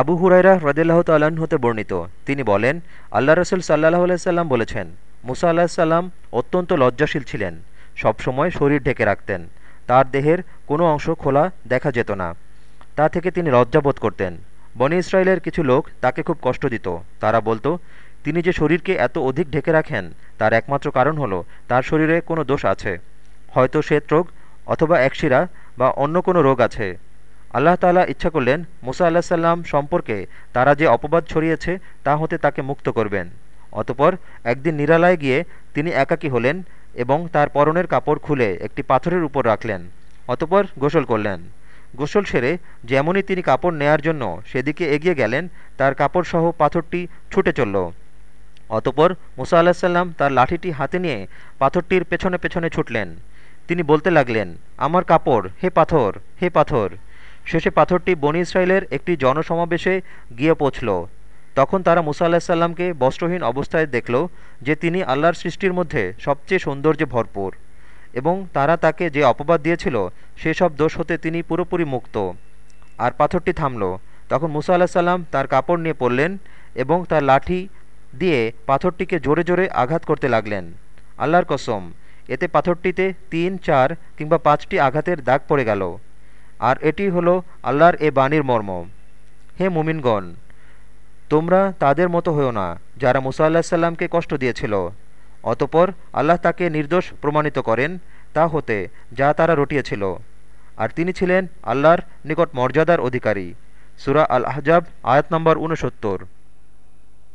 আবু হুরাইরা হ্রদিল্লাহ তাল্লাহ্ন হতে বর্ণিত। তিনি বলেন, আল্লাহ রসুল সাল্লাহ আলাইসাল্লাম বলেছেন, মুসা আল্লাহ সাল্লাম অত্যন্ত লজ্জাশীল ছিলেন সবসময় শরীর ঢেকে রাখতেন, তার দেহের কোনো অংশ খোলা দেখা যেত না। তা থেকে তিনি লজ্জাবোধ করতেন। বনি ইসরায়েলের কিছু লোক তাকে খুব কষ্ট দিত। তারা বলতো, তিনি যে শরীরকে এত অধিক ঢেকে রাখেন, তার একমাত্র কারণ হলো তার শরীরে কোনো দোষ আছে। হয়তো শ্বেতরোগ অথবা একশিরা বা অন্য কোনো রোগ আছে। আল্লাহ তালা ইচ্ছা করলেন মুসা আল্লাহ সাল্লাম সম্পর্কে তারা যে অপবাদ ছড়িয়েছে তা হতে তাকে মুক্ত করবেন। অতপর একদিন নিরালায় গিয়ে তিনি একাকী হলেন এবং তার পরনের কাপড় খুলে একটি পাথরের উপর রাখলেন। অতপর গোসল করলেন। গোসল সেরে যেমনই তিনি কাপড় নেয়ার জন্য সেদিকে এগিয়ে গেলেন, তার কাপড়সহ পাথরটি ছুটে চলল। অতপর মুসা আল্লাহ সাল্লাম তার লাঠিটি হাতে নিয়ে পাথরটির পেছনে পেছনে ছুটলেন। তিনি বলতে লাগলেন, আমার কাপড়, হে পাথর হে পাথর। শেষে পাথরটি বনি ইসরায়েলের একটি জনসমাবেশে গিয়ে পৌঁছল। তখন তারা মুসা আল্লাহ সাল্লামকে বস্ত্রহীন অবস্থায় দেখল যে তিনি আল্লাহর সৃষ্টির মধ্যে সবচেয়ে সৌন্দর্যে ভরপুর এবং তারা তাকে যে অপবাদ দিয়েছিল সেসব দোষ হতে তিনি পুরোপুরি মুক্ত। আর পাথরটি থামল। তখন মুসা আল্লাহ সাল্লাম তার কাপড় নিয়ে পড়লেন এবং তার লাঠি দিয়ে পাথরটিকে জোরে জোরে আঘাত করতে লাগলেন। আল্লাহর কসম, এতে পাথরটিতে তিন, চার কিংবা পাঁচটি আঘাতের দাগ পড়ে গেল। আর এটি হলো আল্লাহর এ বাণীর মর্ম। হে মুমিনগণ, তোমরা তাদের মতো হও না যারা মুসা আল্লাহ সাল্লামকে কষ্ট দিয়েছিল। অতপর আল্লাহ তাকে নির্দোষ প্রমাণিত করেন তা হতে যা তারা রটিয়েছিল। আর তিনি ছিলেন আল্লাহর নিকট মর্যাদার অধিকারী। সুরা আল আহজাব আয়াত নম্বর উনসত্তর